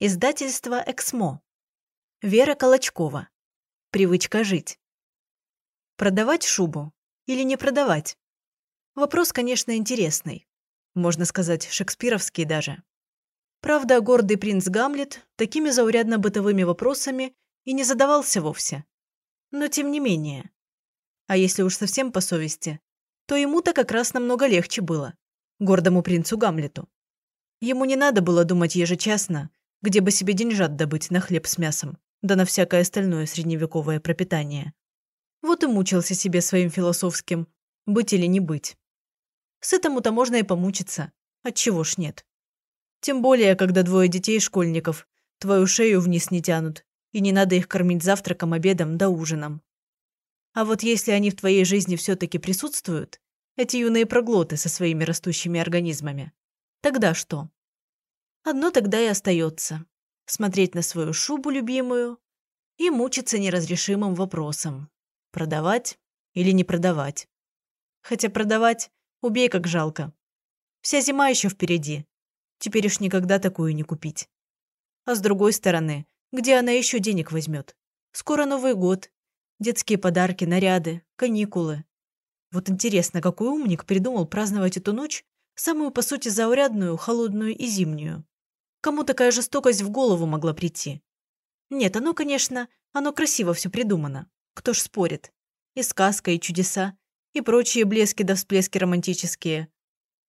Издательство «Эксмо». Вера Колочкова. Привычка жить. Продавать шубу или не продавать? Вопрос, конечно, интересный. Можно сказать, шекспировский даже. Правда, гордый принц Гамлет такими заурядно-бытовыми вопросами и не задавался вовсе. Но тем не менее. А если уж совсем по совести, то ему-то как раз намного легче было, гордому принцу Гамлету. Ему не надо было думать ежечасно, где бы себе деньжат добыть на хлеб с мясом, да на всякое остальное средневековое пропитание. Вот и мучился себе своим философским «быть или не быть». С этому-то можно и помучиться, отчего ж нет. Тем более, когда двое детей-школьников твою шею вниз не тянут, и не надо их кормить завтраком, обедом да ужином. А вот если они в твоей жизни все-таки присутствуют, эти юные проглоты со своими растущими организмами, тогда что? Одно тогда и остается – смотреть на свою шубу любимую и мучиться неразрешимым вопросом – продавать или не продавать. Хотя продавать – убей как жалко. Вся зима еще впереди. Теперь уж никогда такую не купить. А с другой стороны, где она еще денег возьмет? Скоро Новый год. Детские подарки, наряды, каникулы. Вот интересно, какой умник придумал праздновать эту ночь, самую, по сути, заурядную, холодную и зимнюю. Кому такая жестокость в голову могла прийти? Нет, оно, конечно, оно красиво все придумано. Кто ж спорит? И сказка, и чудеса, и прочие блески да всплески романтические.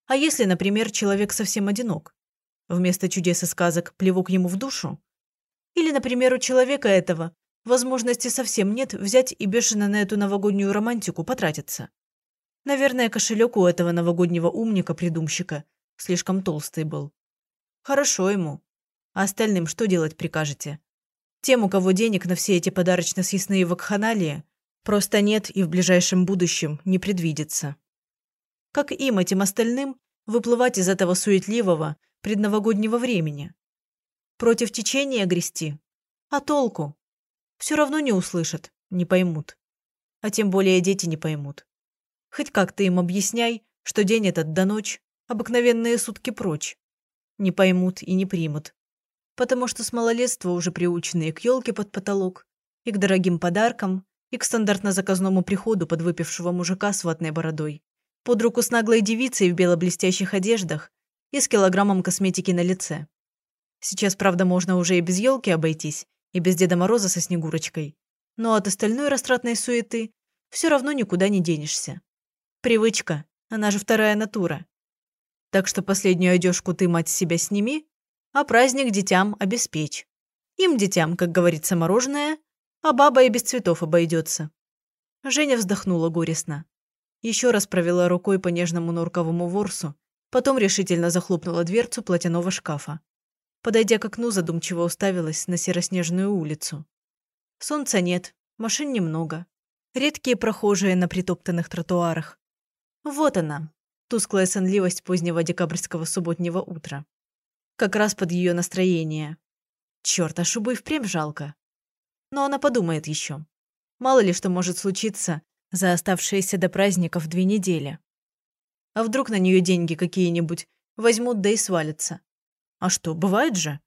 А если, например, человек совсем одинок? Вместо чудес и сказок плевок ему в душу? Или, например, у человека этого возможности совсем нет взять и бешено на эту новогоднюю романтику потратиться? Наверное, кошелек у этого новогоднего умника-придумщика слишком толстый был. Хорошо ему. А остальным что делать прикажете? Тем, у кого денег на все эти подарочно-съестные вакханалии, просто нет и в ближайшем будущем не предвидится. Как им, этим остальным, выплывать из этого суетливого предновогоднего времени? Против течения грести? А толку? Все равно не услышат, не поймут. А тем более дети не поймут. Хоть как ты им объясняй, что день этот до ночь, обыкновенные сутки прочь не поймут и не примут. Потому что с малолетства уже приученные к елке под потолок, и к дорогим подаркам, и к стандартно-заказному приходу подвыпившего мужика с ватной бородой, под руку с наглой девицей в бело-блестящих одеждах и с килограммом косметики на лице. Сейчас, правда, можно уже и без елки обойтись, и без Деда Мороза со Снегурочкой, но от остальной растратной суеты все равно никуда не денешься. Привычка, она же вторая натура. Так что последнюю одежку ты, мать, себя сними, а праздник детям обеспечь. Им, детям, как говорится, мороженое, а баба и без цветов обойдется. Женя вздохнула горестно. Еще раз провела рукой по нежному норковому ворсу, потом решительно захлопнула дверцу платяного шкафа. Подойдя к окну, задумчиво уставилась на сероснежную улицу. Солнца нет, машин немного. Редкие прохожие на притоптанных тротуарах. Вот она, Тусклая сонливость позднего декабрьского субботнего утра. Как раз под ее настроение. Черт, а шубы впрямь жалко. Но она подумает еще. Мало ли что может случиться за оставшиеся до праздников две недели. А вдруг на нее деньги какие-нибудь возьмут да и свалятся. А что, бывает же?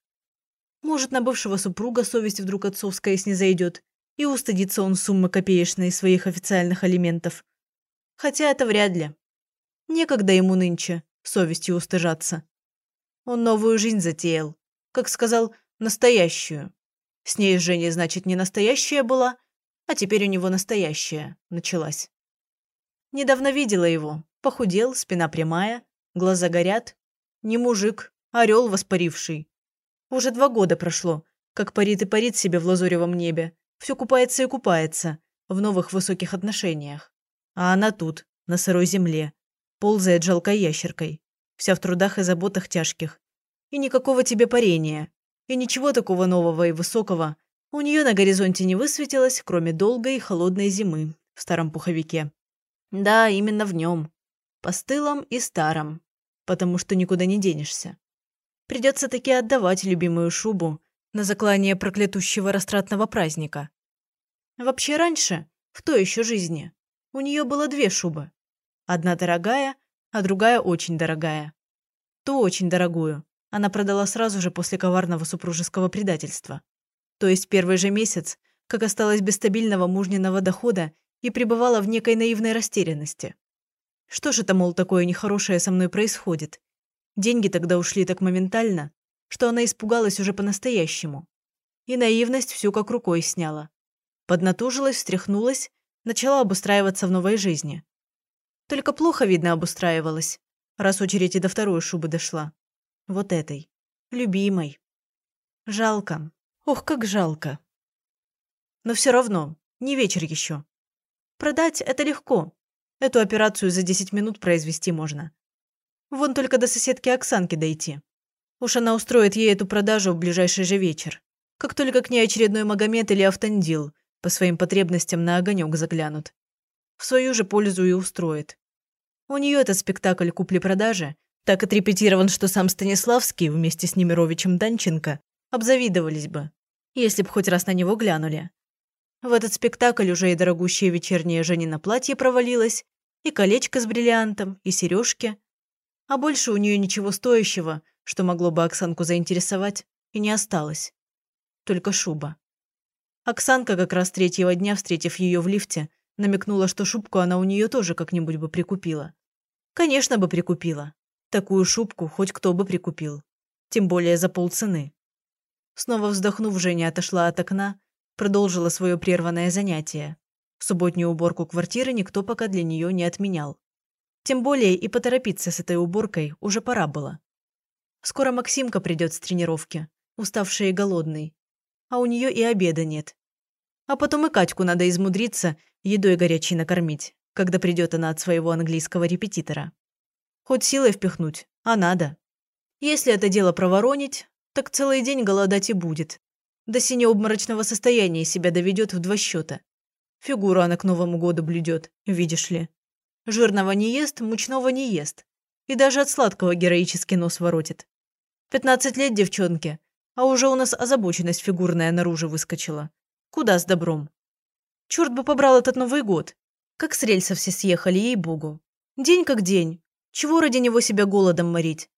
Может, на бывшего супруга совесть вдруг отцовская снизойдет, и устыдится он суммы копеечной своих официальных алиментов. Хотя это вряд ли. Некогда ему нынче совестью устыжаться. Он новую жизнь затеял. Как сказал, настоящую. С ней Женя, значит, не настоящая была, а теперь у него настоящая началась. Недавно видела его. Похудел, спина прямая, глаза горят. Не мужик, орел воспаривший. Уже два года прошло, как парит и парит себе в лазуревом небе. Все купается и купается в новых высоких отношениях. А она тут, на сырой земле, ползает жалкой ящеркой, вся в трудах и заботах тяжких. И никакого тебе парения, и ничего такого нового и высокого у нее на горизонте не высветилось, кроме долгой и холодной зимы в старом пуховике. Да, именно в нем. Постылом и старом, потому что никуда не денешься. Придется таки отдавать любимую шубу на заклание проклятущего растратного праздника. Вообще раньше, в той еще жизни, у нее было две шубы. Одна дорогая, а другая очень дорогая. Ту очень дорогую она продала сразу же после коварного супружеского предательства. То есть первый же месяц, как осталась без стабильного мужниного дохода и пребывала в некой наивной растерянности. Что же это, мол, такое нехорошее со мной происходит? Деньги тогда ушли так моментально, что она испугалась уже по-настоящему. И наивность всю как рукой сняла. Поднатужилась, встряхнулась, начала обустраиваться в новой жизни. Только плохо, видно, обустраивалась, раз очередь и до второй шубы дошла. Вот этой. Любимой. Жалко. Ох, как жалко. Но все равно, не вечер еще. Продать – это легко. Эту операцию за 10 минут произвести можно. Вон только до соседки Оксанки дойти. Уж она устроит ей эту продажу в ближайший же вечер. Как только к ней очередной Магомед или Автандил по своим потребностям на огонек заглянут. В свою же пользу и устроит. У нее этот спектакль купли-продажи так отрепетирован, что сам Станиславский вместе с Немировичем Данченко обзавидовались бы, если б хоть раз на него глянули. В этот спектакль уже и дорогущее вечернее Женина платье провалилось, и колечко с бриллиантом, и сережки. А больше у нее ничего стоящего, что могло бы Оксанку заинтересовать, и не осталось. Только шуба. Оксанка как раз третьего дня, встретив ее в лифте, намекнула, что шубку она у нее тоже как-нибудь бы прикупила. Конечно бы прикупила. Такую шубку хоть кто бы прикупил. Тем более за полцены. Снова вздохнув, Женя отошла от окна, продолжила свое прерванное занятие. Субботнюю уборку квартиры никто пока для нее не отменял. Тем более и поторопиться с этой уборкой уже пора было. Скоро Максимка придет с тренировки, уставший и голодный. А у нее и обеда нет. А потом и Катьку надо измудриться едой горячей накормить, когда придет она от своего английского репетитора. Хоть силой впихнуть, а надо. Если это дело проворонить, так целый день голодать и будет. До синеобморочного состояния себя доведет в два счета. Фигуру она к Новому году блюдет, видишь ли. Жирного не ест, мучного не ест. И даже от сладкого героически нос воротит. Пятнадцать лет девчонке, а уже у нас озабоченность фигурная наружу выскочила. Куда с добром? Черт бы побрал этот Новый год. Как с рельса все съехали, ей-богу. День как день. Чего ради него себя голодом морить?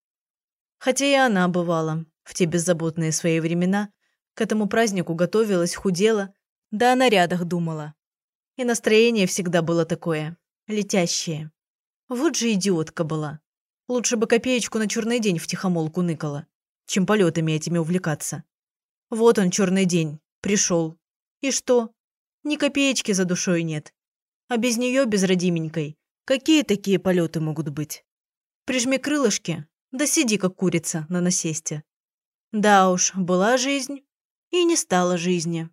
Хотя и она бывала, в те беззаботные свои времена, к этому празднику готовилась, худела, да о нарядах думала. И настроение всегда было такое, летящее. Вот же идиотка была. Лучше бы копеечку на черный день в тихомолку ныкала, чем полетами этими увлекаться. Вот он, черный день, пришел. И что? Ни копеечки за душой нет. А без нее, без родименькой, какие такие полеты могут быть? Прижми крылышки, да сиди, как курица, на насесте. Да уж, была жизнь и не стала жизни.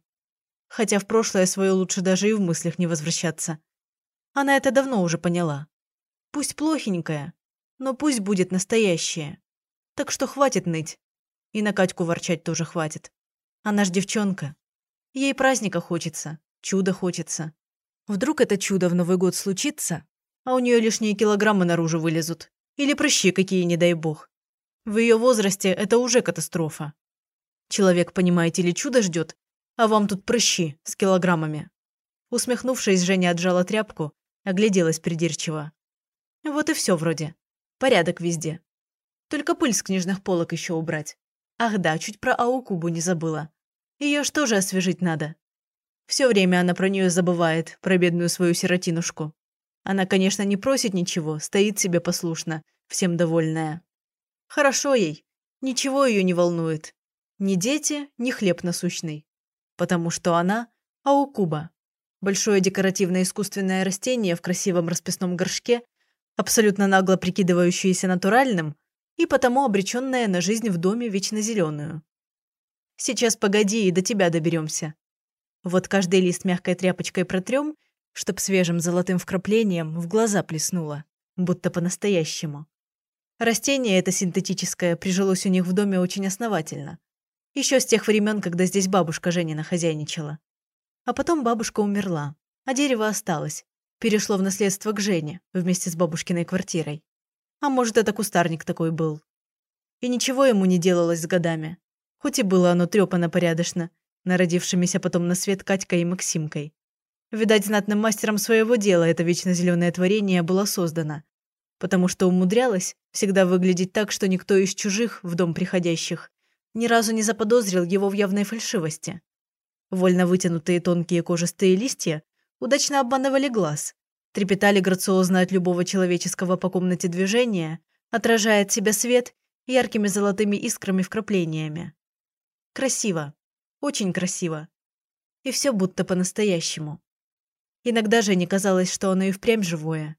Хотя в прошлое свое лучше даже и в мыслях не возвращаться. Она это давно уже поняла. Пусть плохенькая, но пусть будет настоящая. Так что хватит ныть. И на Катьку ворчать тоже хватит. Она ж девчонка. Ей праздника хочется, чуда хочется. Вдруг это чудо в Новый год случится, а у нее лишние килограммы наружу вылезут. Или прыщи какие, не дай бог. В ее возрасте это уже катастрофа. Человек, понимаете ли, чудо ждет, а вам тут прыщи с килограммами. Усмехнувшись, Женя отжала тряпку, огляделась придирчиво. Вот и все вроде. Порядок везде. Только пыль с книжных полок еще убрать. Ах да, чуть про Аукубу не забыла. Ее ж тоже освежить надо. Все время она про нее забывает, про бедную свою сиротинушку. Она, конечно, не просит ничего, стоит себе послушно, всем довольная. Хорошо ей, ничего ее не волнует. Ни дети, ни хлеб насущный. Потому что она – аукуба. Большое декоративно-искусственное растение в красивом расписном горшке, абсолютно нагло прикидывающееся натуральным и потому обреченное на жизнь в доме вечно зеленую. Сейчас погоди и до тебя доберемся. Вот каждый лист мягкой тряпочкой протрем чтоб свежим золотым вкраплением в глаза плеснуло, будто по-настоящему. Растение это синтетическое прижилось у них в доме очень основательно. Еще с тех времен, когда здесь бабушка Женина хозяйничала. А потом бабушка умерла, а дерево осталось, перешло в наследство к Жене вместе с бабушкиной квартирой. А может, это кустарник такой был. И ничего ему не делалось с годами. Хоть и было оно трёпано порядочно, народившимися потом на свет Катькой и Максимкой. Видать, знатным мастером своего дела это вечно зеленое творение было создано. потому что умудрялась всегда выглядеть так, что никто из чужих в дом приходящих ни разу не заподозрил его в явной фальшивости. Вольно вытянутые тонкие кожистые листья удачно обманывали глаз, трепетали грациозно от любого человеческого по комнате движения, отражая от себя свет яркими золотыми искрами вкраплениями. Красиво. Очень красиво. И все будто по-настоящему. Иногда же не казалось, что оно и впрямь живое.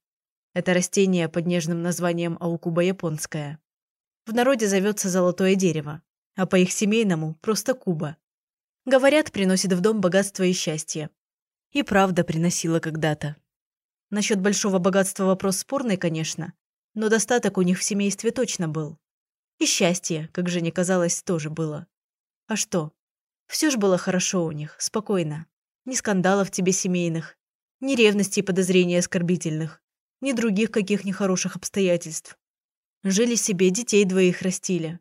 Это растение под нежным названием аукуба японская. В народе зовется золотое дерево а по их семейному просто Куба. Говорят, приносит в дом богатство и счастье. И правда приносила когда-то. Насчет большого богатства вопрос спорный, конечно, но достаток у них в семействе точно был. И счастье, как Жене казалось, тоже было. А что? Все ж было хорошо у них, спокойно. Ни скандалов тебе семейных, ни ревности и подозрений оскорбительных, ни других каких нехороших обстоятельств. Жили себе, детей двоих растили.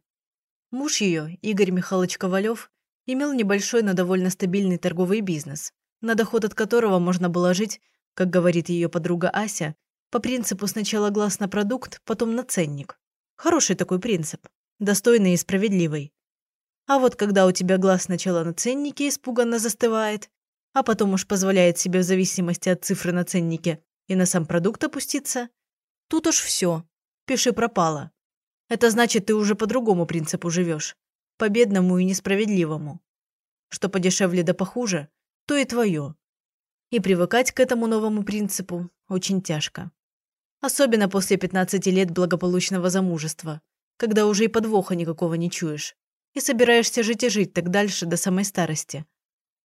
Муж ее, Игорь Михайлович Ковалев, имел небольшой, но довольно стабильный торговый бизнес, на доход от которого можно было жить, как говорит ее подруга Ася, по принципу сначала глаз на продукт, потом на ценник. Хороший такой принцип, достойный и справедливый. А вот когда у тебя глаз сначала на ценнике испуганно застывает, а потом уж позволяет себе в зависимости от цифры на ценнике и на сам продукт опуститься, тут уж все, пиши пропало. Это значит, ты уже по другому принципу живешь. По бедному и несправедливому. Что подешевле да похуже, то и твое. И привыкать к этому новому принципу очень тяжко. Особенно после 15 лет благополучного замужества, когда уже и подвоха никакого не чуешь. И собираешься жить и жить так дальше до самой старости.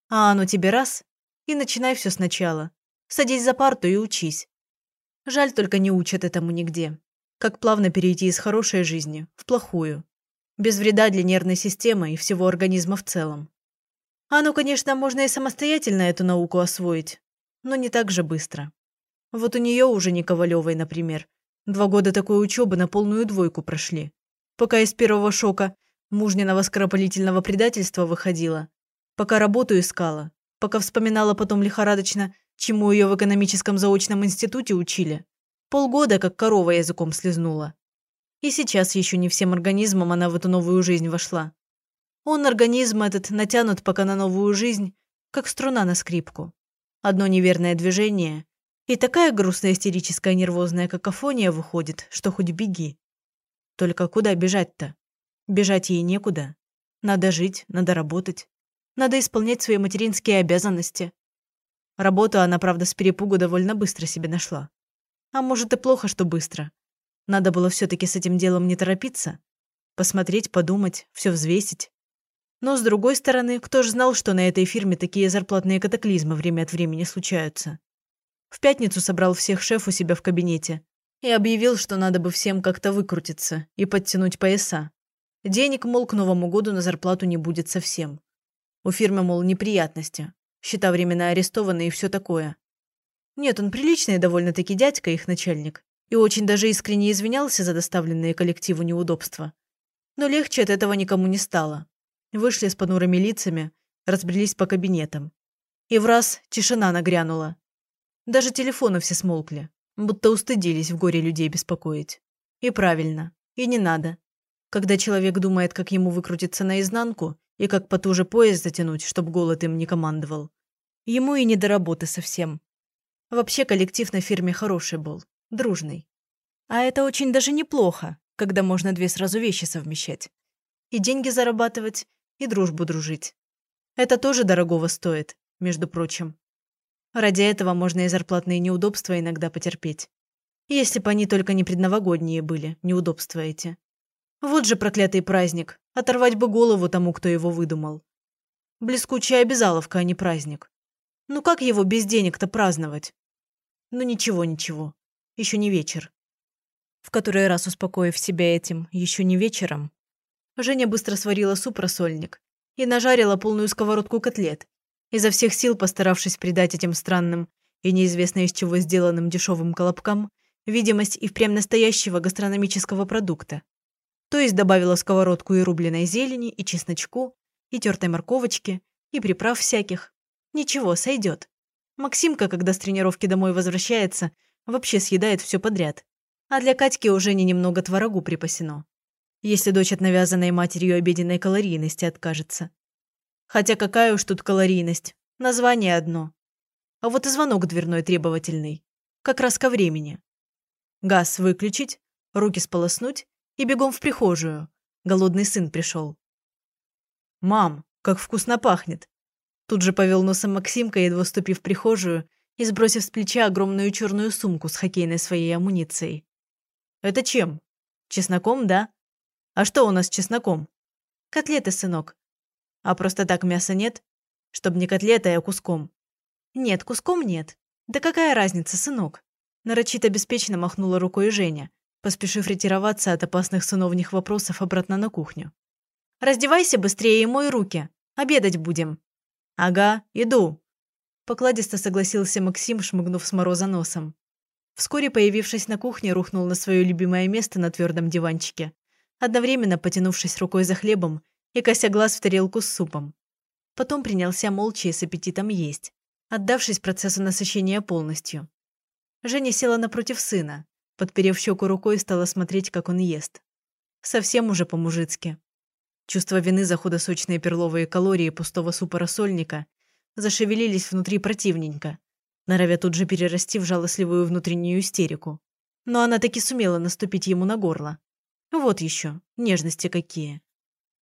А оно тебе раз – и начинай все сначала. Садись за парту и учись. Жаль, только не учат этому нигде. Как плавно перейти из хорошей жизни в плохую. Без вреда для нервной системы и всего организма в целом. А ну, конечно, можно и самостоятельно эту науку освоить, но не так же быстро. Вот у нее уже не Ковалевой, например. Два года такой учебы на полную двойку прошли. Пока из первого шока мужниного скоропалительного предательства выходила. Пока работу искала. Пока вспоминала потом лихорадочно, чему ее в экономическом заочном институте учили. Полгода, как корова языком слезнула. И сейчас еще не всем организмом она в эту новую жизнь вошла. Он, организм этот, натянут пока на новую жизнь, как струна на скрипку. Одно неверное движение, и такая грустная истерическая нервозная какофония выходит, что хоть беги. Только куда бежать-то? Бежать ей некуда. Надо жить, надо работать. Надо исполнять свои материнские обязанности. Работу она, правда, с перепугу довольно быстро себе нашла. А может и плохо, что быстро. Надо было все-таки с этим делом не торопиться. Посмотреть, подумать, все взвесить. Но, с другой стороны, кто ж знал, что на этой фирме такие зарплатные катаклизмы время от времени случаются. В пятницу собрал всех шеф у себя в кабинете и объявил, что надо бы всем как-то выкрутиться и подтянуть пояса. Денег, мол, к Новому году на зарплату не будет совсем. У фирмы, мол, неприятности. Счета временно арестованы и все такое. Нет, он приличный довольно-таки дядька, их начальник, и очень даже искренне извинялся за доставленные коллективу неудобства. Но легче от этого никому не стало. Вышли с понурыми лицами, разбрелись по кабинетам. И в раз тишина нагрянула. Даже телефоны все смолкли, будто устыдились в горе людей беспокоить. И правильно, и не надо. Когда человек думает, как ему выкрутиться наизнанку и как потуже пояс затянуть, чтоб голод им не командовал, ему и не до работы совсем. Вообще коллектив на фирме хороший был, дружный. А это очень даже неплохо, когда можно две сразу вещи совмещать. И деньги зарабатывать, и дружбу дружить. Это тоже дорогого стоит, между прочим. Ради этого можно и зарплатные неудобства иногда потерпеть. Если бы они только не предновогодние были, неудобства эти. Вот же проклятый праздник, оторвать бы голову тому, кто его выдумал. Блескучая обязаловка, а не праздник. Ну как его без денег-то праздновать? Ну ничего, ничего. Еще не вечер. В который раз успокоив себя этим еще не вечером, Женя быстро сварила суп-рассольник и нажарила полную сковородку котлет, изо всех сил постаравшись придать этим странным и неизвестно из чего сделанным дешевым колобкам видимость и впрямь настоящего гастрономического продукта. То есть добавила сковородку и рубленой зелени, и чесночку, и тертой морковочки, и приправ всяких. Ничего, сойдет. Максимка, когда с тренировки домой возвращается, вообще съедает все подряд. А для Катьки уже не немного творогу припасено. Если дочь от навязанной матерью обеденной калорийности откажется. Хотя какая уж тут калорийность. Название одно. А вот и звонок дверной требовательный. Как раз ко времени. Газ выключить, руки сполоснуть и бегом в прихожую. Голодный сын пришел. «Мам, как вкусно пахнет!» Тут же повел носом Максимка, едва вступив в прихожую и сбросив с плеча огромную черную сумку с хоккейной своей амуницией. «Это чем? Чесноком, да? А что у нас с чесноком?» «Котлеты, сынок». «А просто так мяса нет? Чтоб не котлетой, а куском?» «Нет, куском нет. Да какая разница, сынок?» Нарочито беспечно махнула рукой Женя, поспешив ретироваться от опасных сыновних вопросов обратно на кухню. «Раздевайся быстрее и мой руки. Обедать будем». «Ага, иду», – покладисто согласился Максим, шмыгнув с мороза носом. Вскоре, появившись на кухне, рухнул на свое любимое место на твердом диванчике, одновременно потянувшись рукой за хлебом и кося глаз в тарелку с супом. Потом принялся молча и с аппетитом есть, отдавшись процессу насыщения полностью. Женя села напротив сына, подперев щеку рукой, стала смотреть, как он ест. Совсем уже по-мужицки. Чувство вины за худосочные перловые калории пустого супа рассольника зашевелились внутри противненько, норовя тут же перерасти в жалостливую внутреннюю истерику. Но она таки сумела наступить ему на горло. Вот еще, нежности какие.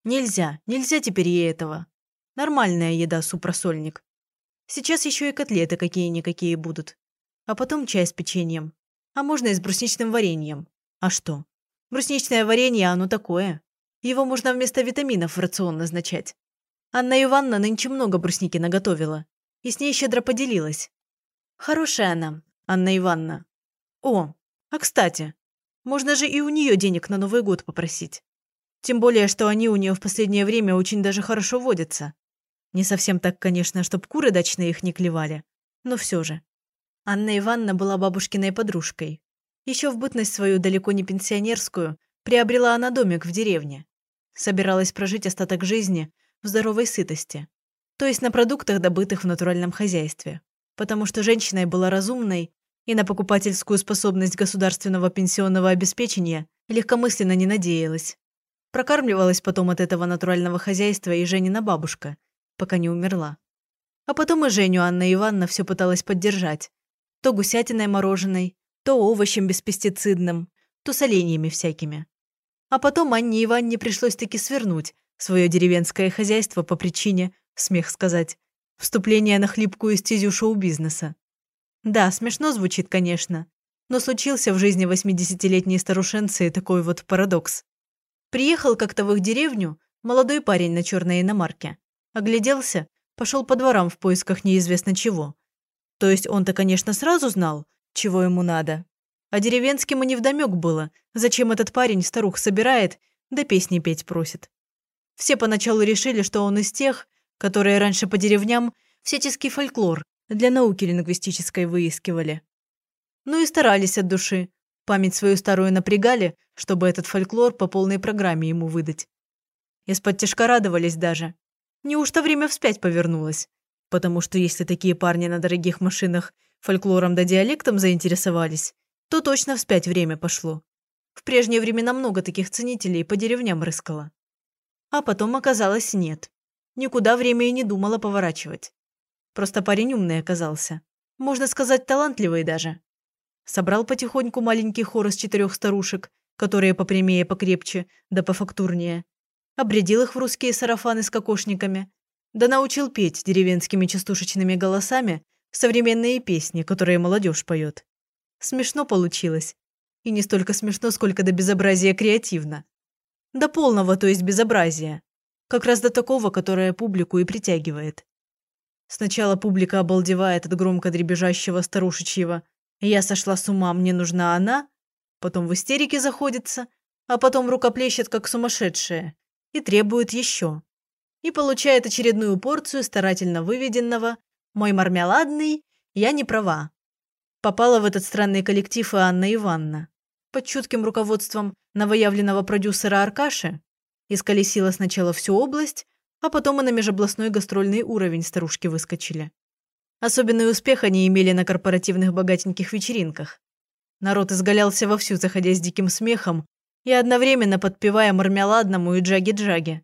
Нельзя, нельзя теперь ей этого. Нормальная еда, суп-рассольник. Сейчас еще и котлеты какие-никакие будут. А потом чай с печеньем. А можно и с брусничным вареньем. А что? Брусничное варенье, оно такое. Его можно вместо витаминов в рацион назначать. Анна Ивановна нынче много брусники наготовила. И с ней щедро поделилась. Хорошая она, Анна Ивановна. О, а кстати, можно же и у нее денег на Новый год попросить. Тем более, что они у нее в последнее время очень даже хорошо водятся. Не совсем так, конечно, чтоб куры дачные их не клевали, но все же. Анна Ивановна была бабушкиной подружкой. Еще в бытность свою далеко не пенсионерскую приобрела она домик в деревне. Собиралась прожить остаток жизни в здоровой сытости, то есть на продуктах, добытых в натуральном хозяйстве потому что женщиной была разумной и на покупательскую способность государственного пенсионного обеспечения легкомысленно не надеялась. Прокармливалась потом от этого натурального хозяйства и Женина бабушка, пока не умерла. А потом и Женю Анна Ивановна все пыталась поддержать. То гусятиной мороженой, то овощем беспестицидным, то соленьями всякими. А потом Анне Ивановне пришлось таки свернуть свое деревенское хозяйство по причине, смех сказать, Вступление на хлипкую стезю шоу-бизнеса. Да, смешно звучит, конечно, но случился в жизни 80-летней старушенции такой вот парадокс. Приехал как-то в их деревню молодой парень на черной иномарке. Огляделся, пошел по дворам в поисках неизвестно чего. То есть он-то, конечно, сразу знал, чего ему надо. А деревенским и невдомёк было, зачем этот парень старух собирает, да песни петь просит. Все поначалу решили, что он из тех, которые раньше по деревням всяческий фольклор для науки лингвистической выискивали. Ну и старались от души. Память свою старую напрягали, чтобы этот фольклор по полной программе ему выдать. Из-под тяжка радовались даже. Неужто время вспять повернулось? Потому что если такие парни на дорогих машинах фольклором да диалектом заинтересовались, то точно вспять время пошло. В прежние времена много таких ценителей по деревням рыскало. А потом оказалось нет. Никуда время и не думала поворачивать. Просто парень умный оказался. Можно сказать, талантливый даже. Собрал потихоньку маленький хор из четырех старушек, которые попрямее, покрепче, да пофактурнее. Обрядил их в русские сарафаны с кокошниками. Да научил петь деревенскими частушечными голосами современные песни, которые молодежь поет. Смешно получилось. И не столько смешно, сколько до безобразия креативно. До полного, то есть безобразия. Как раз до такого, которое публику и притягивает. Сначала публика обалдевает от громко дребезжащего старушечьего «Я сошла с ума, мне нужна она», потом в истерике заходится, а потом рукоплещет как сумасшедшая и требует еще. И получает очередную порцию старательно выведенного «Мой мармеладный, я не права». Попала в этот странный коллектив и Анна Ивановна. Под чутким руководством новоявленного продюсера Аркаши Исколесила сначала всю область, а потом и на межобластной гастрольный уровень старушки выскочили. Особенный успех они имели на корпоративных богатеньких вечеринках. Народ изгалялся вовсю, заходя с диким смехом и одновременно подпевая мармеладному и джаги-джаги.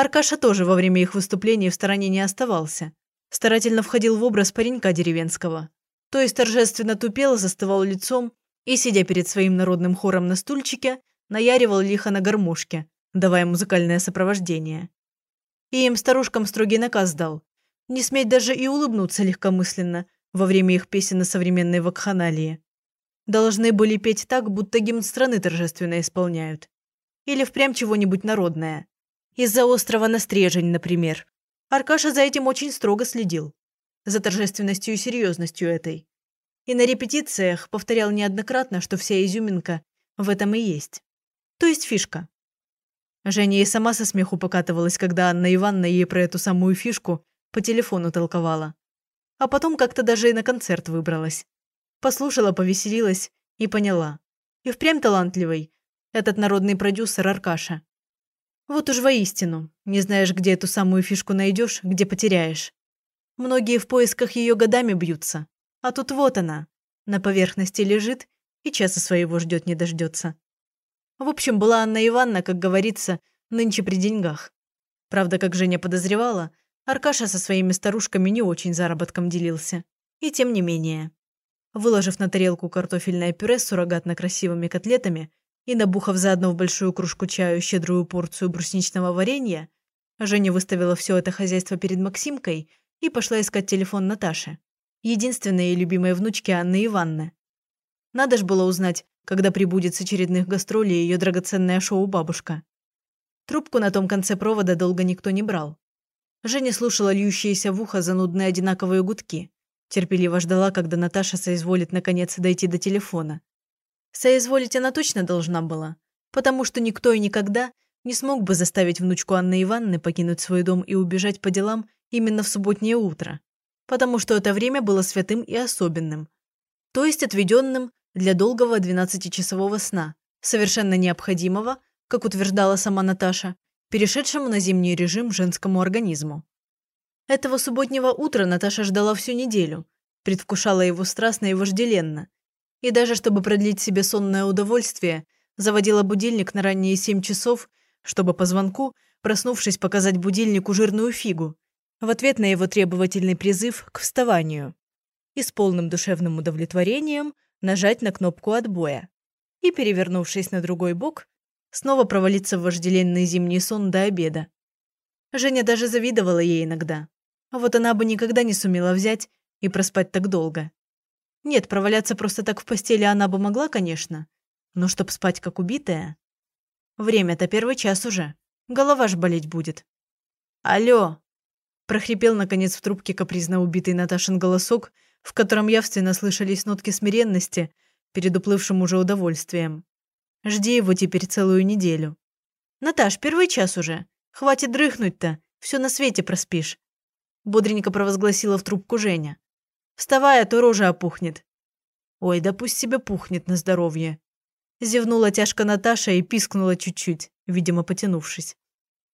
Аркаша тоже во время их выступлений в стороне не оставался. Старательно входил в образ паренька деревенского. То есть торжественно тупел, застывал лицом и, сидя перед своим народным хором на стульчике, наяривал лихо на гармошке, давая музыкальное сопровождение. И им старушкам строгий наказ дал. Не сметь даже и улыбнуться легкомысленно во время их песен на современной вакханалии. Должны были петь так, будто гимн страны торжественно исполняют. Или впрямь чего-нибудь народное. Из-за острова на Стрежень, например. Аркаша за этим очень строго следил. За торжественностью и серьезностью этой. И на репетициях повторял неоднократно, что вся изюминка в этом и есть. То есть фишка. Женя и сама со смеху покатывалась, когда Анна Ивановна ей про эту самую фишку по телефону толковала. А потом как-то даже и на концерт выбралась. Послушала, повеселилась и поняла. И впрямь талантливый этот народный продюсер Аркаша. Вот уж воистину, не знаешь, где эту самую фишку найдешь, где потеряешь. Многие в поисках ее годами бьются. А тут вот она, на поверхности лежит и часа своего ждет не дождется. В общем, была Анна Ивановна, как говорится, нынче при деньгах. Правда, как Женя подозревала, Аркаша со своими старушками не очень заработком делился. И тем не менее. Выложив на тарелку картофельное пюре с суррогатно красивыми котлетами, и набухав заодно в большую кружку чаю щедрую порцию брусничного варенья, Женя выставила все это хозяйство перед Максимкой и пошла искать телефон Наташи, единственной и любимой внучки Анны Ивановны. Надо ж было узнать, когда прибудет с очередных гастролей ее драгоценное шоу-бабушка. Трубку на том конце провода долго никто не брал. Женя слушала льющиеся в ухо занудные одинаковые гудки. Терпеливо ждала, когда Наташа соизволит наконец дойти до телефона. Соизволить она точно должна была, потому что никто и никогда не смог бы заставить внучку Анны Ивановны покинуть свой дом и убежать по делам именно в субботнее утро, потому что это время было святым и особенным, то есть отведенным для долгого 12-часового сна, совершенно необходимого, как утверждала сама Наташа, перешедшему на зимний режим женскому организму. Этого субботнего утра Наташа ждала всю неделю, предвкушала его страстно и вожделенно, и даже чтобы продлить себе сонное удовольствие, заводила будильник на ранние семь часов, чтобы по звонку, проснувшись, показать будильнику жирную фигу, в ответ на его требовательный призыв к вставанию. И с полным душевным удовлетворением нажать на кнопку отбоя. И, перевернувшись на другой бок, снова провалиться в вожделенный зимний сон до обеда. Женя даже завидовала ей иногда. Вот она бы никогда не сумела взять и проспать так долго. Нет, проваляться просто так в постели она бы могла, конечно. Но чтоб спать как убитая... Время-то первый час уже. Голова ж болеть будет. «Алло!» прохрипел, наконец, в трубке капризно убитый Наташин голосок, в котором явственно слышались нотки смиренности перед уплывшим уже удовольствием. «Жди его теперь целую неделю». «Наташ, первый час уже. Хватит дрыхнуть-то. Все на свете проспишь», – бодренько провозгласила в трубку Женя. Вставай, а то рожа опухнет». «Ой, да пусть себе пухнет на здоровье». Зевнула тяжко Наташа и пискнула чуть-чуть, видимо, потянувшись.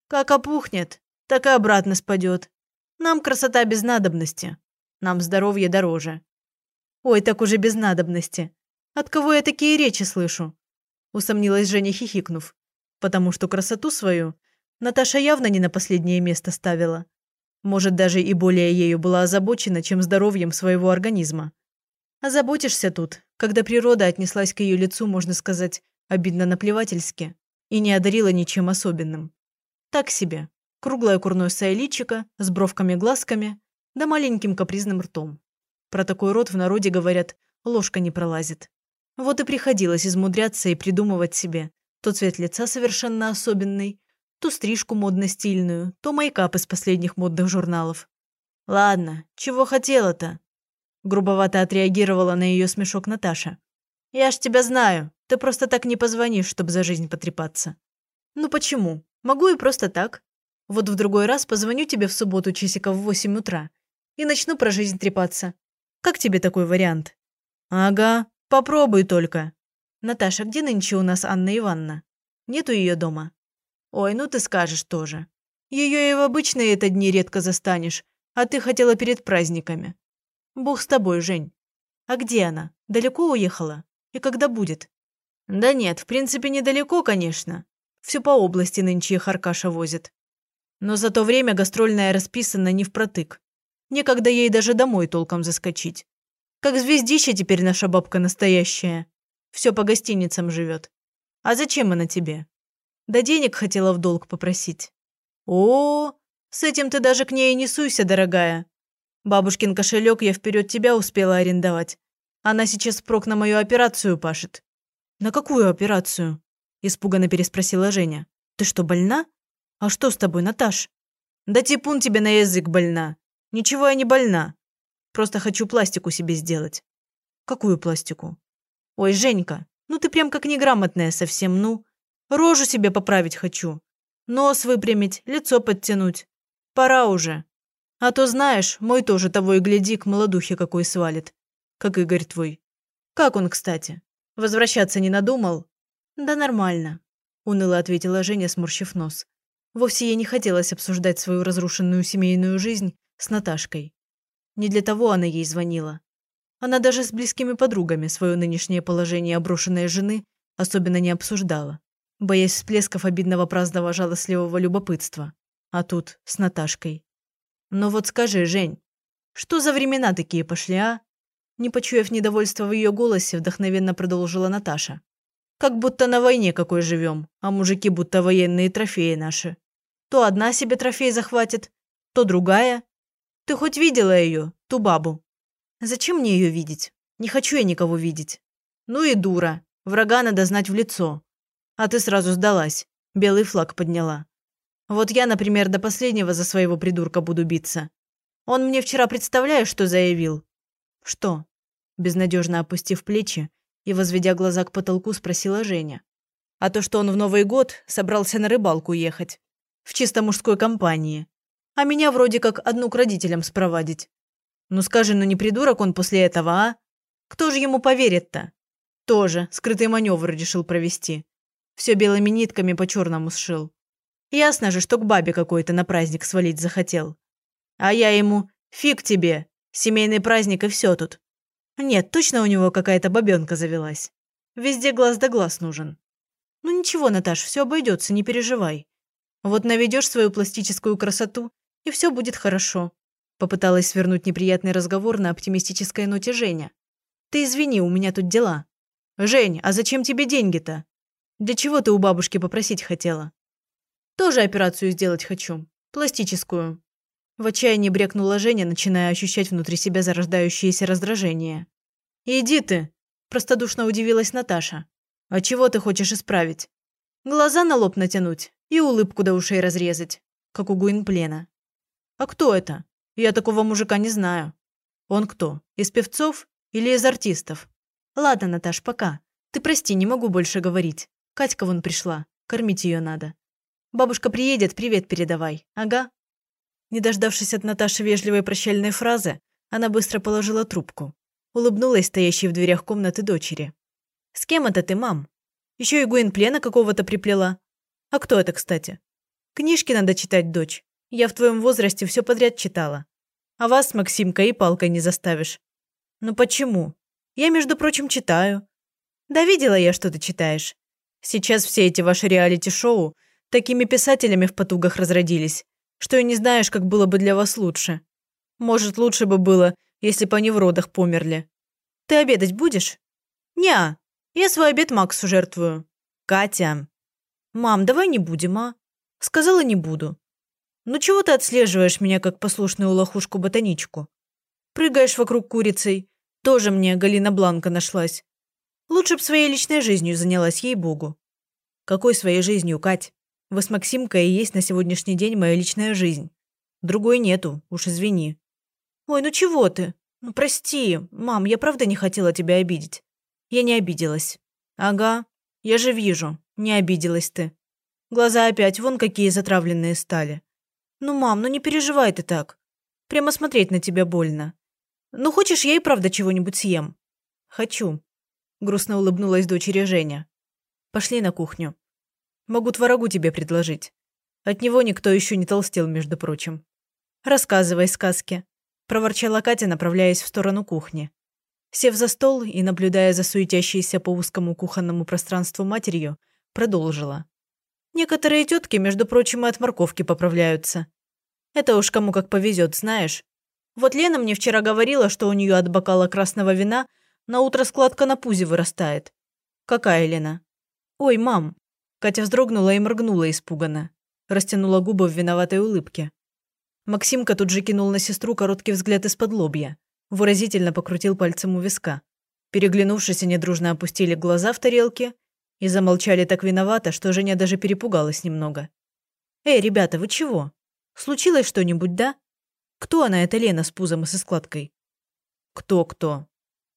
«Как опухнет, так и обратно спадет. Нам красота без надобности. Нам здоровье дороже». «Ой, так уже без надобности. От кого я такие речи слышу?» Усомнилась Женя, хихикнув. Потому что красоту свою Наташа явно не на последнее место ставила. Может, даже и более ею была озабочена, чем здоровьем своего организма. Озаботишься тут, когда природа отнеслась к ее лицу, можно сказать, обидно наплевательски, и не одарила ничем особенным. Так себе. Круглое курносое личико, с бровками-глазками, да маленьким капризным ртом. Про такой рот в народе говорят, ложка не пролазит. Вот и приходилось измудряться и придумывать себе то цвет лица совершенно особенный, то стрижку модно-стильную, то мейкап из последних модных журналов. «Ладно, чего хотела-то?» Грубовато отреагировала на ее смешок Наташа. «Я ж тебя знаю. Ты просто так не позвонишь, чтобы за жизнь потрепаться». «Ну почему? Могу и просто так. Вот в другой раз позвоню тебе в субботу часиков в восемь утра и начну про жизнь трепаться. Как тебе такой вариант?» «Ага, попробуй только». «Наташа, где нынче у нас Анна Ивановна? Нету ее дома?» Ой, ну ты скажешь тоже. Ее и в обычные это дни редко застанешь, а ты хотела перед праздниками. Бог с тобой, Жень. А где она? Далеко уехала? И когда будет? Да нет, в принципе, недалеко, конечно. Все по области нынче их Аркаша возит. Но за то время гастрольная расписана не впротык. Некогда ей даже домой толком заскочить. Как звездища теперь наша бабка настоящая. Все по гостиницам живет. А зачем она тебе? Да денег хотела в долг попросить. О, с этим ты даже к ней не суйся, дорогая. Бабушкин кошелек я вперед тебя успела арендовать. Она сейчас прок на мою операцию пашет. На какую операцию? Испуганно переспросила Женя. Ты что, больна? А что с тобой, Наташ? Да типун тебе на язык больна. Ничего я не больна. Просто хочу пластику себе сделать. Какую пластику? Ой, Женька, ну ты прям как неграмотная совсем, ну. Рожу себе поправить хочу. Нос выпрямить, лицо подтянуть. Пора уже. А то, знаешь, мой тоже того и гляди, к молодухе какой свалит. Как Игорь твой. Как он, кстати? Возвращаться не надумал? Да нормально. Уныло ответила Женя, сморщив нос. Вовсе ей не хотелось обсуждать свою разрушенную семейную жизнь с Наташкой. Не для того она ей звонила. Она даже с близкими подругами свое нынешнее положение оброшенной жены особенно не обсуждала, боясь всплесков обидного праздного жалостливого любопытства. А тут с Наташкой. Но вот скажи, Жень, что за времена такие пошли, а? Не почуяв недовольства в ее голосе, вдохновенно продолжила Наташа. Как будто на войне какой живем, а мужики будто военные трофеи наши. То одна себе трофей захватит, то другая. Ты хоть видела ее, ту бабу? Зачем мне ее видеть? Не хочу я никого видеть. Ну и дура. Врага надо знать в лицо. А ты сразу сдалась. Белый флаг подняла. Вот я, например, до последнего за своего придурка буду биться. Он мне вчера, представляешь, что заявил? Что? Безнадежно опустив плечи и возведя глаза к потолку, спросила Женя. А то, что он в Новый год собрался на рыбалку ехать в чисто мужской компании. А меня вроде как одну к родителям спровадить. Ну скажи, ну не придурок он после этого, а? Кто же ему поверит-то? Тоже скрытый маневр решил провести. Все белыми нитками по черному сшил. Ясно же, что к бабе какой-то на праздник свалить захотел. А я ему «фиг тебе, семейный праздник и все тут». Нет, точно у него какая-то бабенка завелась. Везде глаз да глаз нужен. Ну ничего, Наташ, все обойдется, не переживай. Вот наведешь свою пластическую красоту, и все будет хорошо. Попыталась свернуть неприятный разговор на оптимистической ноте Женя. Ты извини, у меня тут дела. Жень, а зачем тебе деньги-то? Для чего ты у бабушки попросить хотела? Тоже операцию сделать хочу. Пластическую. В отчаянии брекнула Женя, начиная ощущать внутри себя зарождающееся раздражение. «Иди ты!» – простодушно удивилась Наташа. «А чего ты хочешь исправить? Глаза на лоб натянуть и улыбку до ушей разрезать, как у Гуинплена. А кто это? Я такого мужика не знаю. Он кто? Из певцов или из артистов? Ладно, Наташ, пока. Ты прости, не могу больше говорить. Катька вон пришла. Кормить ее надо. Бабушка приедет, привет передавай. Ага. Не дождавшись от Наташи вежливой прощальной фразы, она быстро положила трубку. Улыбнулась стоящей в дверях комнаты дочери. «С кем это ты, мам?» Еще и Гуинплена какого-то приплела. А кто это, кстати? Книжки надо читать, дочь. Я в твоем возрасте все подряд читала. А вас, Максимка, и палкой не заставишь. Ну почему? Я, между прочим, читаю. Да видела я, что ты читаешь. Сейчас все эти ваши реалити-шоу такими писателями в потугах разродились, что и не знаешь, как было бы для вас лучше. Может, лучше бы было, если бы они в родах померли. Ты обедать будешь? Неа, я свой обед Максу жертвую. Катя. Мам, давай не будем, а? Сказала, не буду. Ну чего ты отслеживаешь меня, как послушную лохушку-ботаничку? Прыгаешь вокруг курицей. Тоже мне Галина Бланка нашлась. Лучше б своей личной жизнью занялась, ей-богу. Какой своей жизнью, Кать? Вы с Максимкой и есть на сегодняшний день моя личная жизнь. Другой нету, уж извини. Ой, ну чего ты? Ну прости, мам, я правда не хотела тебя обидеть. Я не обиделась. Ага, я же вижу, не обиделась ты. Глаза опять вон какие затравленные стали. Ну, мам, ну не переживай ты так. Прямо смотреть на тебя больно. Ну, хочешь, я и правда чего-нибудь съем? Хочу. Грустно улыбнулась дочери Женя. Пошли на кухню. Могу творогу тебе предложить. От него никто еще не толстел, между прочим. Рассказывай сказки. Проворчала Катя, направляясь в сторону кухни. Сев за стол и наблюдая за суетящейся по узкому кухонному пространству матерью, продолжила. Некоторые тетки, между прочим, и от морковки поправляются. Это уж кому как повезет, знаешь. Вот Лена мне вчера говорила, что у нее от бокала красного вина на утро складка на пузе вырастает. Какая Лена? Ой, мам. Катя вздрогнула и моргнула испуганно. Растянула губы в виноватой улыбке. Максимка тут же кинул на сестру короткий взгляд из-под лобья. Выразительно покрутил пальцем у виска. Переглянувшись, они дружно опустили глаза в тарелки и замолчали так виновато, что Женя даже перепугалась немного. «Эй, ребята, вы чего? Случилось что-нибудь, да? Кто она, эта Лена с пузом и со складкой?» «Кто-кто?»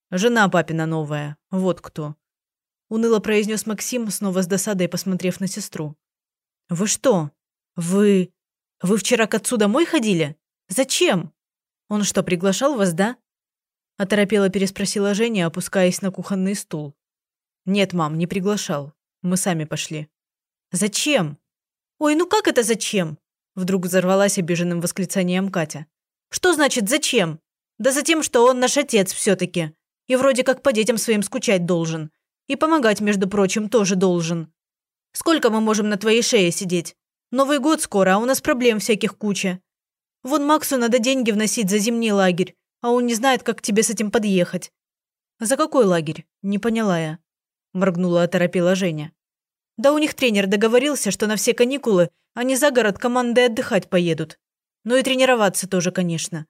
«Жена папина новая, вот кто», – уныло произнес Максим, снова с досадой посмотрев на сестру. «Вы что? Вы... Вы вчера к отцу домой ходили? Зачем? Он что, приглашал вас, да?» Оторопела переспросила Женя, опускаясь на кухонный стул. «Нет, мам, не приглашал. Мы сами пошли». «Зачем? Ой, ну как это зачем?» Вдруг взорвалась обиженным восклицанием Катя. «Что значит зачем? Да за тем, что он наш отец все-таки. И вроде как по детям своим скучать должен. И помогать, между прочим, тоже должен. Сколько мы можем на твоей шее сидеть? Новый год скоро, а у нас проблем всяких куча. Вон Максу надо деньги вносить за зимний лагерь, а он не знает, как к тебе с этим подъехать». «За какой лагерь? Не поняла я», – моргнула оторопела Женя. «Да у них тренер договорился, что на все каникулы они за город командой отдыхать поедут. Ну и тренироваться тоже, конечно.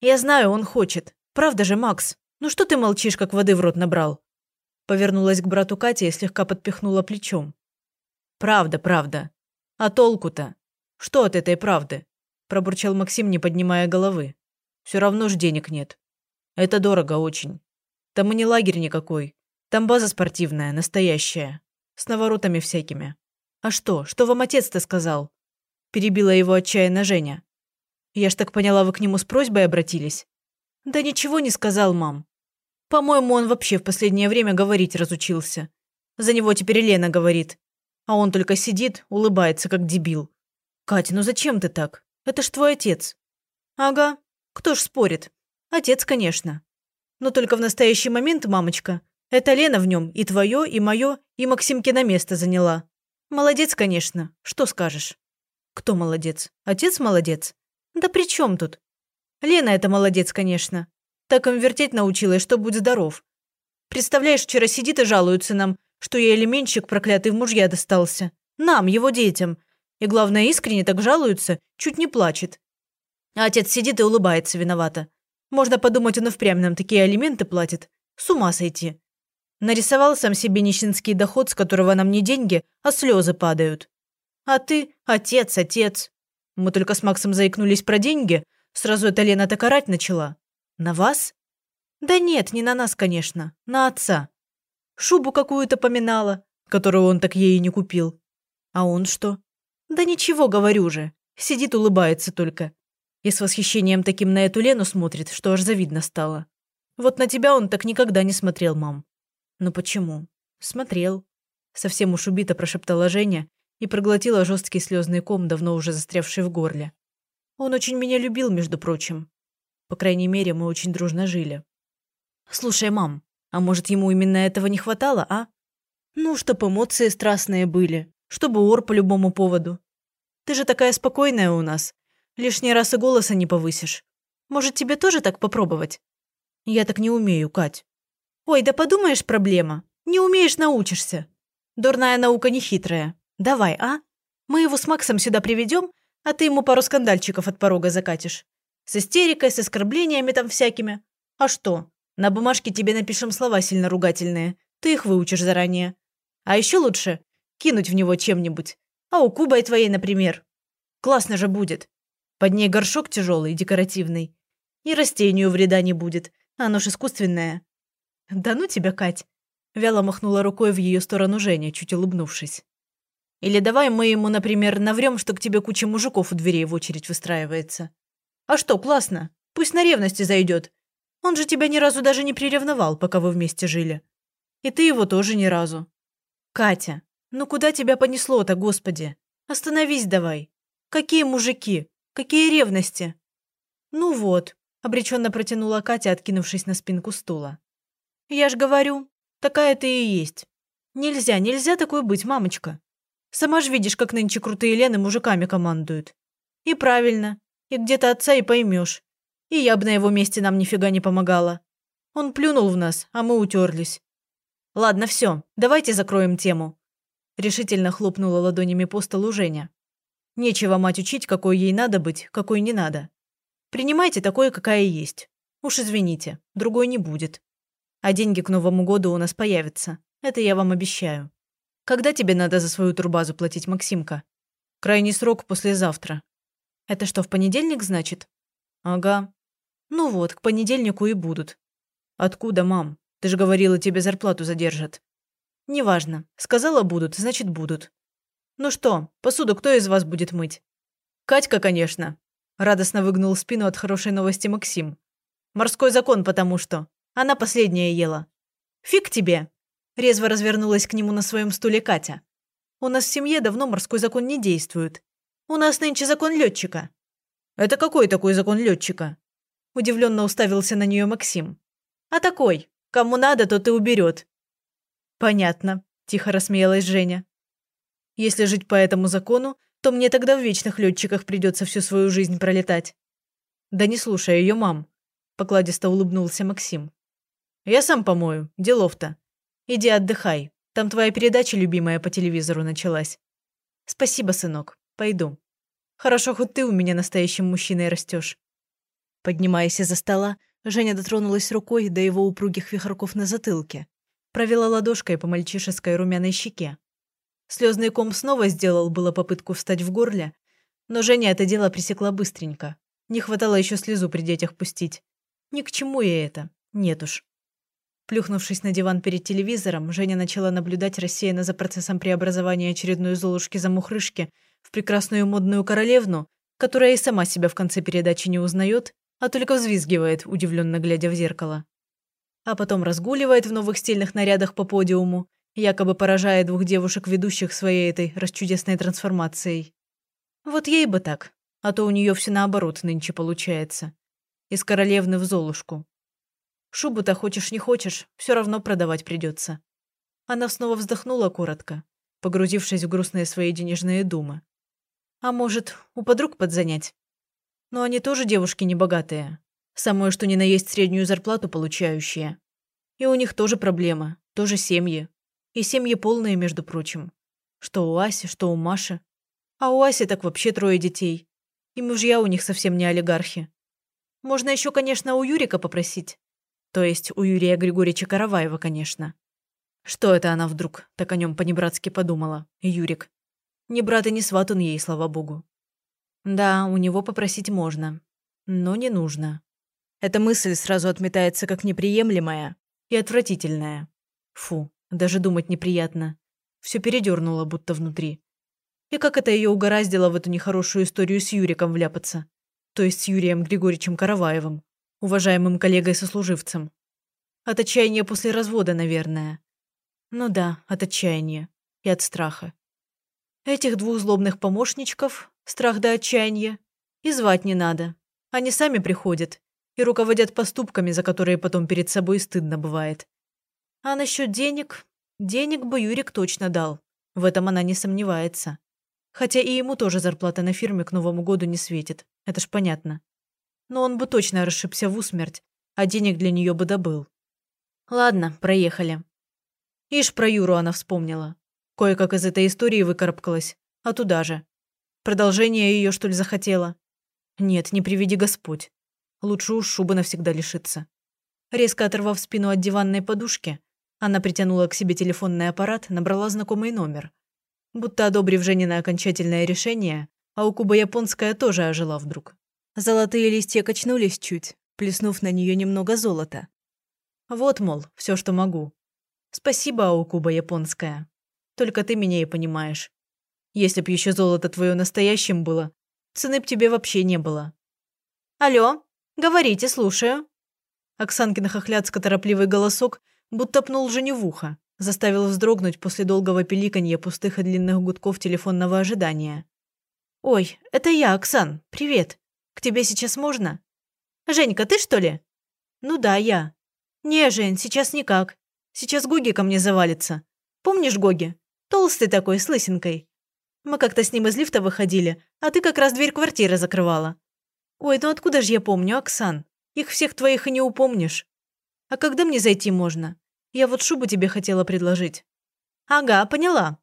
Я знаю, он хочет. Правда же, Макс? Ну что ты молчишь, как воды в рот набрал?» Повернулась к брату Катя и слегка подпихнула плечом. «Правда, правда. А толку-то? Что от этой правды?» Пробурчал Максим, не поднимая головы. «Все равно ж денег нет. Это дорого очень. Там и не лагерь никакой. Там база спортивная, настоящая. С наворотами всякими. А что? Что вам отец-то сказал?» Перебила его отчаянно Женя. «Я ж так поняла, вы к нему с просьбой обратились?» «Да ничего не сказал, мам. По-моему, он вообще в последнее время говорить разучился. За него теперь Лена говорит. А он только сидит, улыбается, как дебил. Катя, ну зачем ты так? Это ж твой отец. Ага. Кто ж спорит? Отец, конечно. Но только в настоящий момент, мамочка, это Лена в нем и твое, и мое, и Максимкина место заняла. Молодец, конечно. Что скажешь? Кто молодец? Отец молодец? Да при чем тут? Лена это молодец, конечно. Так им вертеть научилась, что будь здоров. Представляешь, вчера сидит и жалуется нам, что ей элементчик проклятый в мужья достался. Нам, его детям. И главное, искренне так жалуется, чуть не плачет. А отец сидит и улыбается виновато. Можно подумать, он и впрямь нам такие алименты платит. С ума сойти. Нарисовал сам себе нищенский доход, с которого нам не деньги, а слезы падают. А ты – отец, отец. Мы только с Максом заикнулись про деньги, сразу эта Лена так орать начала. На вас? Да нет, не на нас, конечно. На отца. Шубу какую-то поминала, которую он так ей и не купил. А он что? Да ничего, говорю же. Сидит, улыбается только. И с восхищением таким на эту Лену смотрит, что аж завидно стало. Вот на тебя он так никогда не смотрел, мам. Ну почему? Смотрел. Совсем уж убито прошептала Женя и проглотила жесткий слезный ком, давно уже застрявший в горле. Он очень меня любил, между прочим. По крайней мере, мы очень дружно жили. Слушай, мам, а может, ему именно этого не хватало, а? Ну, чтоб эмоции страстные были, чтобы ор по любому поводу. Ты же такая спокойная у нас. Лишний раз и голоса не повысишь. Может, тебе тоже так попробовать? Я так не умею, Кать. Ой, да подумаешь, проблема. Не умеешь, научишься. Дурная наука не хитрая. Давай, а? Мы его с Максом сюда приведем, а ты ему пару скандальчиков от порога закатишь. С истерикой, с оскорблениями там всякими. А что? На бумажке тебе напишем слова сильно ругательные. Ты их выучишь заранее. А еще лучше кинуть в него чем-нибудь. А у Кубой твоей, например. Классно же будет. Под ней горшок тяжелый, декоративный. И растению вреда не будет. Оно ж искусственное. Да ну тебя, Кать. Вяло махнула рукой в ее сторону Женя, чуть улыбнувшись. Или давай мы ему, например, наврем, что к тебе куча мужиков у дверей в очередь выстраивается. А что, классно. Пусть на ревности зайдет. Он же тебя ни разу даже не приревновал, пока вы вместе жили. И ты его тоже ни разу. Катя, ну куда тебя понесло-то, господи? Остановись давай. Какие мужики? Какие ревности? Ну вот, обреченно протянула Катя, откинувшись на спинку стула. Я ж говорю, такая ты и есть. Нельзя, нельзя такой быть, мамочка. Сама ж видишь, как нынче крутые Лены мужиками командуют. И правильно. И где-то отца и поймешь. И я бы на его месте нам нифига не помогала. Он плюнул в нас, а мы утерлись. Ладно, все, давайте закроем тему. Решительно хлопнула ладонями по столу Женя. Нечего мать учить, какой ей надо быть, какой не надо. Принимайте такое, какая есть. Уж извините, другой не будет. А деньги к Новому году у нас появятся. Это я вам обещаю. Когда тебе надо за свою турбазу платить, Максимка? Крайний срок послезавтра. Это что, в понедельник, значит? Ага. Ну вот, к понедельнику и будут. Откуда, мам? Ты же говорила, тебе зарплату задержат. Неважно. Сказала будут, значит будут. Ну что, посуду кто из вас будет мыть? Катька, конечно. Радостно выгнул спину от хорошей новости Максим. Морской закон, потому что. Она последняя ела. Фиг тебе. Резво развернулась к нему на своем стуле Катя. «У нас в семье давно морской закон не действует. У нас нынче закон летчика». «Это какой такой закон летчика?» Удивленно уставился на нее Максим. «А такой. Кому надо, тот и уберет». «Понятно», – тихо рассмеялась Женя. «Если жить по этому закону, то мне тогда в вечных летчиках придется всю свою жизнь пролетать». «Да не слушай ее, мам», – покладисто улыбнулся Максим. «Я сам помою, делов-то. Иди отдыхай. Там твоя передача любимая по телевизору началась. Спасибо, сынок. Пойду. Хорошо, хоть ты у меня настоящим мужчиной растешь. Поднимаясь из-за стола, Женя дотронулась рукой до его упругих вихорков на затылке. Провела ладошкой по мальчишеской румяной щеке. Слезный ком снова сделал было попытку встать в горле, но Женя это дело пресекла быстренько. Не хватало еще слезу при детях пустить. Ни к чему ей это. Нет уж. Плюхнувшись на диван перед телевизором, Женя начала наблюдать рассеянно за процессом преобразования очередной Золушки-замухрышки в прекрасную модную королевну, которая и сама себя в конце передачи не узнает, а только взвизгивает, удивленно глядя в зеркало. А потом разгуливает в новых стильных нарядах по подиуму, якобы поражая двух девушек-ведущих своей этой расчудесной трансформацией. Вот ей бы так, а то у нее все наоборот нынче получается. Из королевны в Золушку. Шубу-то хочешь не хочешь, все равно продавать придется. Она снова вздохнула коротко, погрузившись в грустные свои денежные думы. А может, у подруг подзанять? Но они тоже девушки небогатые. Самое что ни на есть среднюю зарплату получающие. И у них тоже проблемы, тоже семьи. И семьи полные, между прочим. Что у Аси, что у Маши. А у Аси так вообще трое детей. И мужья у них совсем не олигархи. Можно еще, конечно, у Юрика попросить. То есть у Юрия Григорьевича Караваева, конечно. Что это она вдруг так о нем по-небратски подумала, Юрик? Ни брат и ни сват он ей, слава богу. Да, у него попросить можно, но не нужно. Эта мысль сразу отметается как неприемлемая и отвратительная. Фу, даже думать неприятно. Все передернуло будто внутри. И как это ее угораздило в эту нехорошую историю с Юриком вляпаться? То есть с Юрием Григорьевичем Караваевым уважаемым коллегой-сослуживцем. От отчаяния после развода, наверное. Ну да, от отчаяния. И от страха. Этих двух злобных помощничков, страх до отчаяния, и звать не надо. Они сами приходят и руководят поступками, за которые потом перед собой стыдно бывает. А насчет денег? Денег бы Юрик точно дал. В этом она не сомневается. Хотя и ему тоже зарплата на фирме к Новому году не светит. Это ж понятно но он бы точно расшибся в усмерть, а денег для нее бы добыл. Ладно, проехали. Ишь, про Юру она вспомнила. Кое-как из этой истории выкарабкалась, а туда же. Продолжение ее, что ли, захотела? Нет, не приведи Господь. Лучше уж шубы навсегда лишиться. Резко оторвав спину от диванной подушки, она притянула к себе телефонный аппарат, набрала знакомый номер. Будто одобрив Женина окончательное решение, а у Куба Японская тоже ожила вдруг. Золотые листья качнулись чуть, плеснув на нее немного золота. Вот, мол, все, что могу. Спасибо, Аукуба японская. Только ты меня и понимаешь. Если б еще золото твое настоящим было, цены б тебе вообще не было. Алло, говорите, слушаю. Оксанкина хохляцко-торопливый голосок будто пнул Женю в ухо, заставил вздрогнуть после долгого пиликанья пустых и длинных гудков телефонного ожидания. «Ой, это я, Оксан, привет!» К тебе сейчас можно? Женька, ты что ли? Ну да, я. «Не, Жень, сейчас никак. Сейчас Гоги ко мне завалится. Помнишь Гоги? Толстый такой, с лысинкой. Мы как-то с ним из лифта выходили, а ты как раз дверь квартиры закрывала. Ой, ну откуда же я помню, Оксан? Их всех твоих и не упомнишь. А когда мне зайти можно? Я вот шубу тебе хотела предложить. Ага, поняла.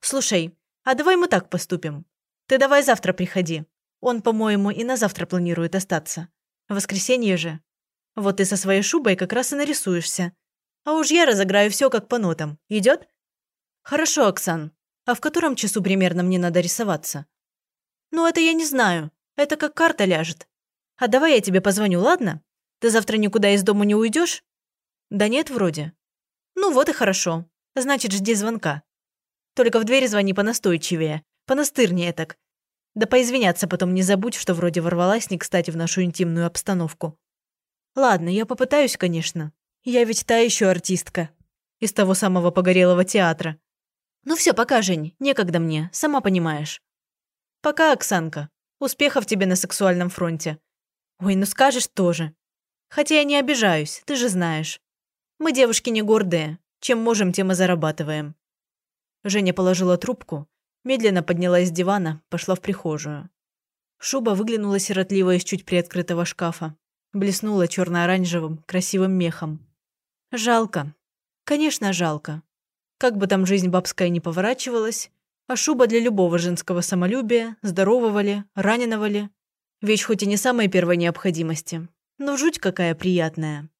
Слушай, а давай мы так поступим. Ты давай завтра приходи. Он, по-моему, и на завтра планирует остаться. Воскресенье же. Вот ты со своей шубой как раз и нарисуешься. А уж я разыграю все как по нотам. Идет? Хорошо, Оксан. А в котором часу примерно мне надо рисоваться? Ну, это я не знаю. Это как карта ляжет. А давай я тебе позвоню, ладно? Ты завтра никуда из дома не уйдешь? Да нет, вроде. Ну вот и хорошо. Значит, жди звонка. Только в дверь звони понастойчивее. Понастырнее так. Да поизвиняться потом не забудь, что вроде ворвалась не кстати в нашу интимную обстановку. Ладно, я попытаюсь, конечно. Я ведь та еще артистка. Из того самого погорелого театра. Ну все, пока, Жень. Некогда мне, сама понимаешь. Пока, Оксанка. Успехов тебе на сексуальном фронте. Ой, ну скажешь тоже. Хотя я не обижаюсь, ты же знаешь. Мы девушки не гордые. Чем можем, тем и зарабатываем. Женя положила трубку, медленно поднялась с дивана, пошла в прихожую. Шуба выглянула сиротливо из чуть приоткрытого шкафа. Блеснула черно-оранжевым, красивым мехом. Жалко. Конечно, жалко. Как бы там жизнь бабская не поворачивалась, а шуба для любого женского самолюбия, здорового ли, раненого ли. Вещь хоть и не самой первой необходимости, но жуть какая приятная.